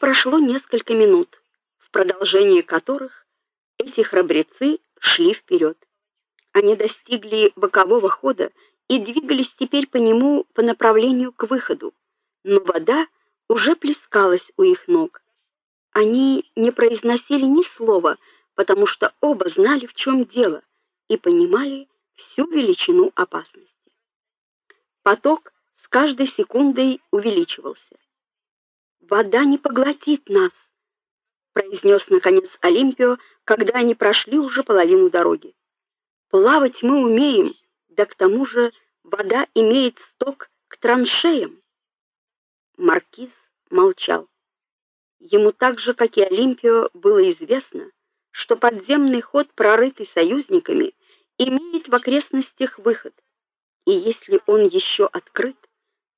прошло несколько минут, в продолжении которых эти храбрецы шли вперед. Они достигли бокового хода и двигались теперь по нему по направлению к выходу, но вода уже плескалась у их ног. Они не произносили ни слова, потому что оба знали, в чем дело, и понимали всю величину опасности. Поток с каждой секундой увеличивался. Вода не поглотит нас, произнес наконец Олимпио, когда они прошли уже половину дороги. Плавать мы умеем, да к тому же вода имеет сток к траншеям. Маркиз молчал. Ему так же, как и Олимпио, было известно, что подземный ход, прорытый союзниками, имеет в окрестностях выход. И если он еще открыт,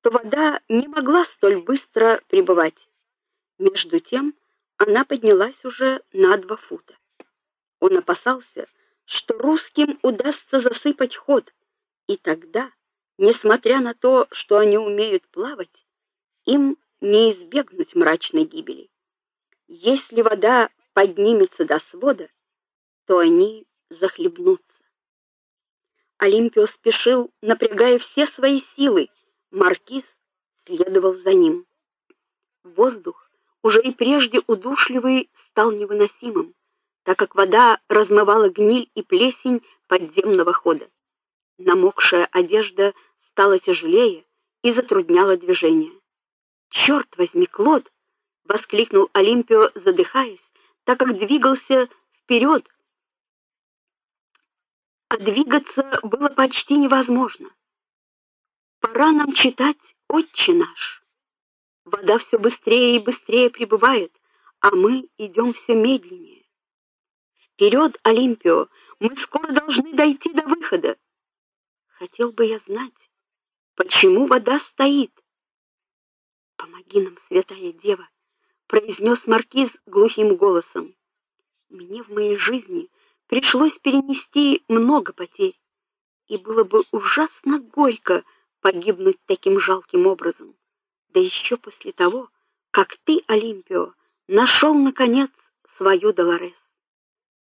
то вода не могла столь быстро прибывать. Между тем, она поднялась уже на два фута. Он опасался, что русским удастся засыпать ход, и тогда, несмотря на то, что они умеют плавать, им не избегнуть мрачной гибели. Если вода поднимется до свода, то они захлебнутся. Олимпио спешил, напрягая все свои силы, маркиз следовал за ним. Воздух, уже и прежде удушливый, стал невыносимым, так как вода размывала гниль и плесень подземного хода. Намокшая одежда стала тяжелее и затрудняла движение. «Черт возьми, Клод, воскликнул Олимпио, задыхаясь, так как двигался вперед, а двигаться было почти невозможно. Пора нам читать Отче наш. Вода все быстрее и быстрее прибывает, а мы идем все медленнее. Вперед, Олимпио, мы скоро должны дойти до выхода. Хотел бы я знать, почему вода стоит. Помоги нам, святая дева, произнес маркиз глухим голосом. Мне в моей жизни пришлось перенести много потерь, и было бы ужасно горько погибнуть таким жалким образом. Да еще после того, как ты, Олимпио, нашел наконец свою Долорес.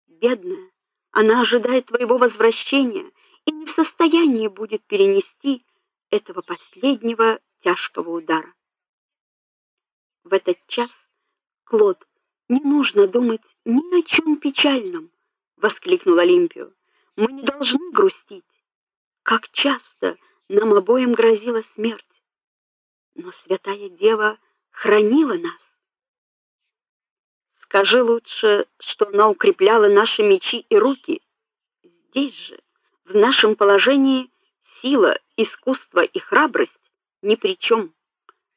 Бедная, она ожидает твоего возвращения и не в состоянии будет перенести этого последнего тяжкого удара. В этот час Клод, не нужно думать ни о чем печальном, воскликнул Олимпио. Мы не должны грустить. Как часто нам обоим грозила смерть, но святая дева хранила нас. Скажи лучше, что она укрепляла наши мечи и руки. Здесь же, в нашем положении, сила, искусство и храбрость ни при чем.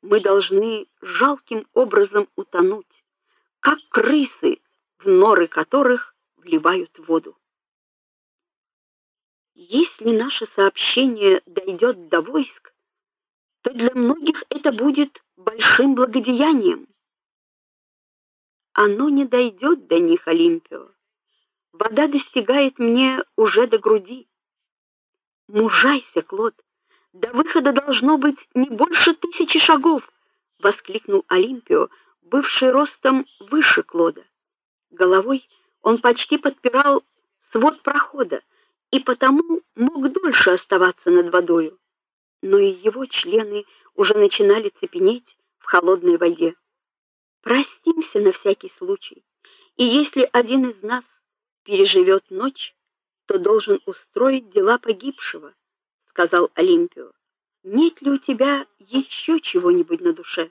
Мы должны жалким образом утонуть как крысы, в норы которых вливают воду. Если наше сообщение дойдет до войск, то для многих это будет большим благодеянием. Оно не дойдет до них, Олимпио. Вода достигает мне уже до груди. Мужайся, Клод. До выхода должно быть не больше тысячи шагов, воскликнул Олимпио, бывший ростом выше Клода. Головой он почти подпирал свод прохода и потому мог дольше оставаться над водой. Но и его члены уже начинали цепенеть в холодной воде. Простимся на всякий случай. И если один из нас переживет ночь, то должен устроить дела погибшего, сказал Олимпио. Нет ли у тебя еще чего-нибудь на душе?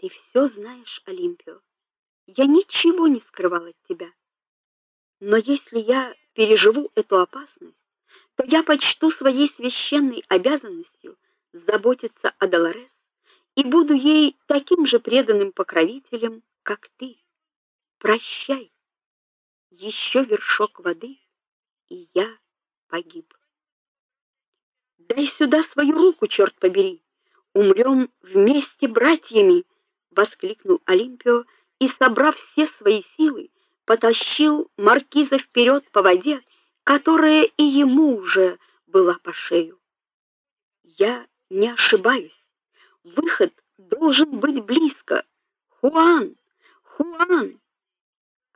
Ты все знаешь, Олимпио. Я ничего не скрывал от тебя. Но если я переживу эту опасность, то я почту своей священной обязанностью заботиться о Долорес и буду ей таким же преданным покровителем, как ты. Прощай. Еще вершок воды, и я погиб. Дай сюда свою руку, черт побери. Умрем вместе братьями воскликнул Олимпио и, собрав все свои силы, потащил маркиза вперед по воде, которая и ему уже была по шею. Я не ошибаюсь. Выход должен быть близко, Хуан! Хуан!"